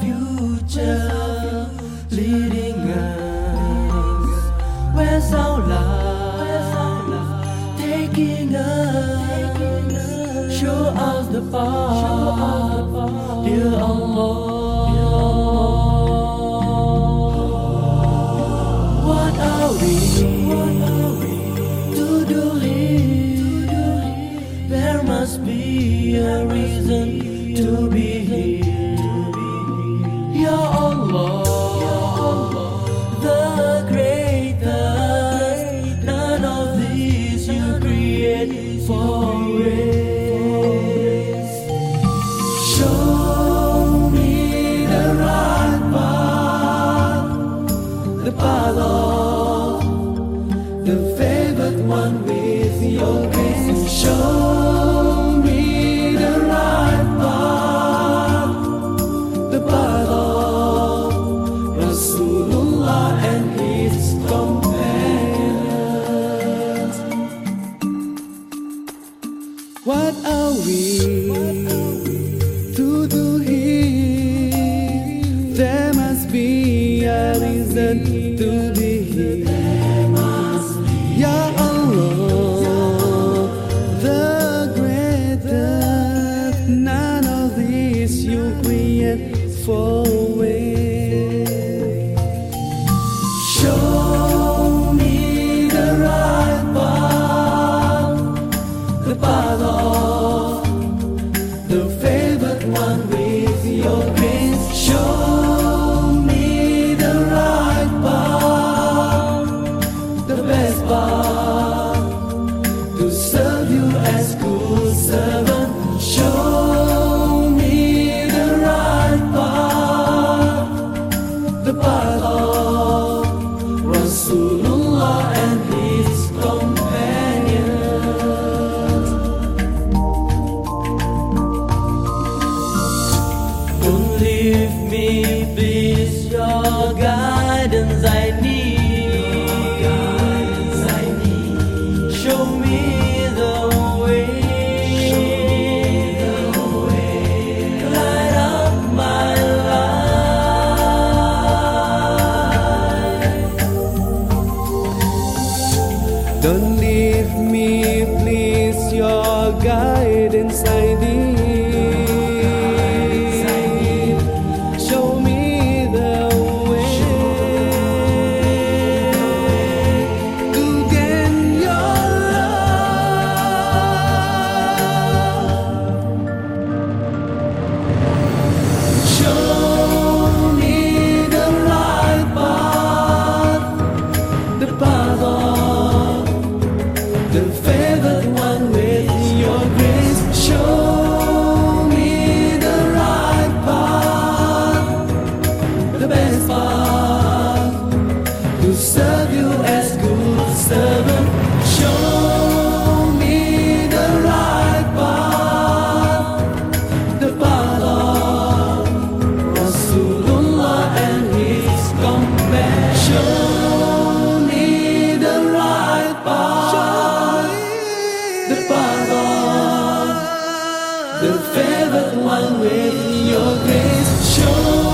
future leading us? Where's our love taking us? Show us the path, dear What are we to do here? There must be a reason to be. Reason to be here. Ya Allah, the greatest. None of these you for. Guidance I need. Guidance I need. Show me the way. Show me the way. Light up my life. Don't leave me, please. Your guidance I need. The favored one with your grace. Show